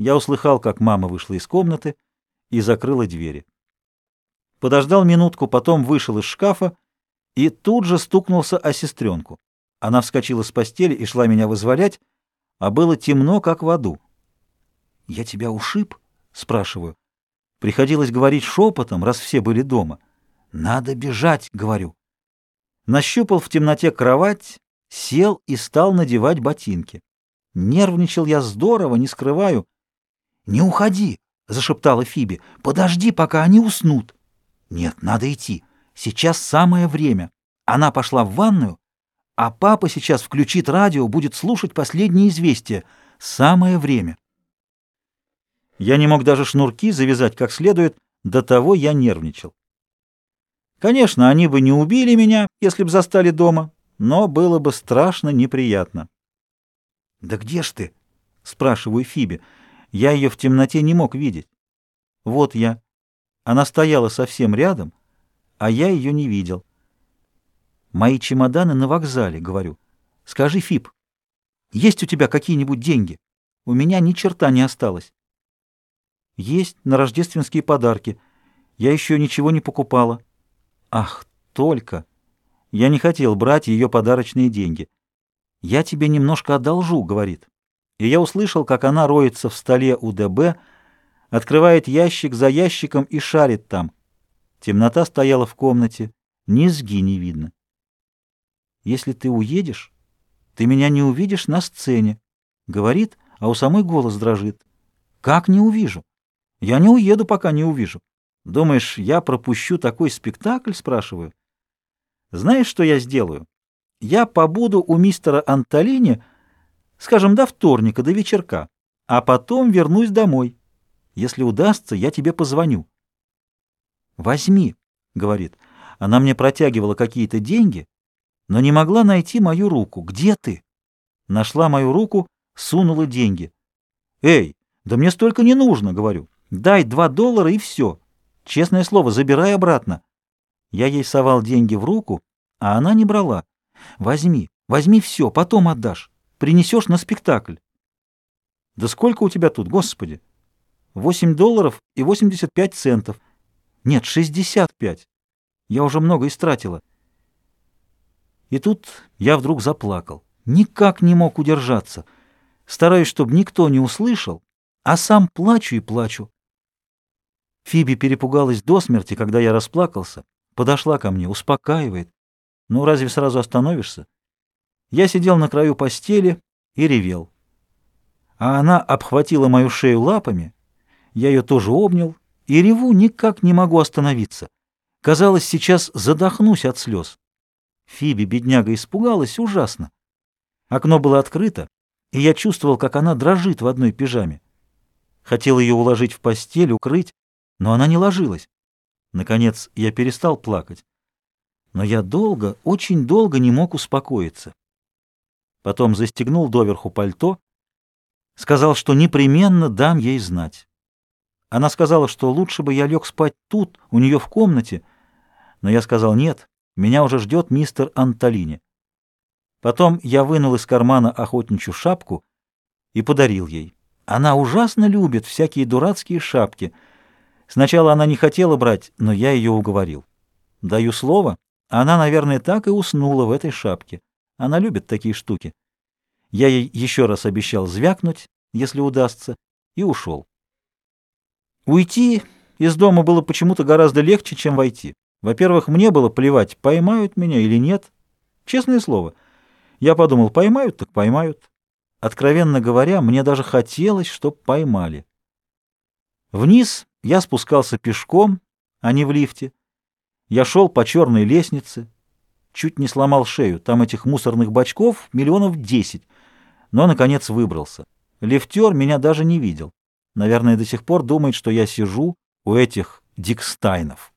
Я услыхал, как мама вышла из комнаты и закрыла двери. Подождал минутку, потом вышел из шкафа и тут же стукнулся о сестренку. Она вскочила с постели и шла меня вызволять, а было темно, как в аду. «Я тебя ушиб?» — спрашиваю. Приходилось говорить шепотом, раз все были дома. «Надо бежать», — говорю. Нащупал в темноте кровать, сел и стал надевать ботинки. Нервничал я здорово, не скрываю. «Не уходи!» — зашептала Фиби. «Подожди, пока они уснут». «Нет, надо идти. Сейчас самое время». Она пошла в ванную, а папа сейчас включит радио, будет слушать последние известия. Самое время. Я не мог даже шнурки завязать как следует, до того я нервничал. Конечно, они бы не убили меня, если б застали дома, но было бы страшно неприятно. «Да где ж ты?» — спрашиваю Фиби. Я ее в темноте не мог видеть. Вот я. Она стояла совсем рядом, а я ее не видел. «Мои чемоданы на вокзале», — говорю. «Скажи, Фип, есть у тебя какие-нибудь деньги? У меня ни черта не осталось». «Есть на рождественские подарки. Я еще ничего не покупала». «Ах, только!» Я не хотел брать ее подарочные деньги. «Я тебе немножко одолжу», — говорит и я услышал, как она роется в столе у ДБ, открывает ящик за ящиком и шарит там. Темнота стояла в комнате, низги не видно. «Если ты уедешь, ты меня не увидишь на сцене», — говорит, а у самой голос дрожит. «Как не увижу? Я не уеду, пока не увижу. Думаешь, я пропущу такой спектакль?» — спрашиваю. «Знаешь, что я сделаю? Я побуду у мистера Антолини, Скажем, до вторника, до вечерка. А потом вернусь домой. Если удастся, я тебе позвоню. «Возьми», — говорит. Она мне протягивала какие-то деньги, но не могла найти мою руку. «Где ты?» Нашла мою руку, сунула деньги. «Эй, да мне столько не нужно», — говорю. «Дай два доллара и все. Честное слово, забирай обратно». Я ей совал деньги в руку, а она не брала. «Возьми, возьми все, потом отдашь» принесешь на спектакль. Да сколько у тебя тут, господи? Восемь долларов и восемьдесят пять центов. Нет, шестьдесят пять. Я уже много истратила. И тут я вдруг заплакал. Никак не мог удержаться. Стараюсь, чтобы никто не услышал, а сам плачу и плачу. Фиби перепугалась до смерти, когда я расплакался, подошла ко мне, успокаивает. Ну, разве сразу остановишься? Я сидел на краю постели и ревел. А она обхватила мою шею лапами, я ее тоже обнял, и реву никак не могу остановиться. Казалось, сейчас задохнусь от слез. Фиби, бедняга, испугалась ужасно. Окно было открыто, и я чувствовал, как она дрожит в одной пижаме. Хотел ее уложить в постель, укрыть, но она не ложилась. Наконец я перестал плакать. Но я долго, очень долго не мог успокоиться потом застегнул доверху пальто, сказал, что непременно дам ей знать. Она сказала, что лучше бы я лег спать тут, у нее в комнате, но я сказал нет, меня уже ждет мистер Антолини. Потом я вынул из кармана охотничью шапку и подарил ей. Она ужасно любит всякие дурацкие шапки. Сначала она не хотела брать, но я ее уговорил. Даю слово, она, наверное, так и уснула в этой шапке. Она любит такие штуки. Я ей еще раз обещал звякнуть, если удастся, и ушел. Уйти из дома было почему-то гораздо легче, чем войти. Во-первых, мне было плевать, поймают меня или нет. Честное слово, я подумал, поймают, так поймают. Откровенно говоря, мне даже хотелось, чтоб поймали. Вниз я спускался пешком, а не в лифте. Я шел по черной лестнице, чуть не сломал шею. Там этих мусорных бачков миллионов десять. Но, наконец, выбрался. Лифтер меня даже не видел. Наверное, до сих пор думает, что я сижу у этих Дикстайнов.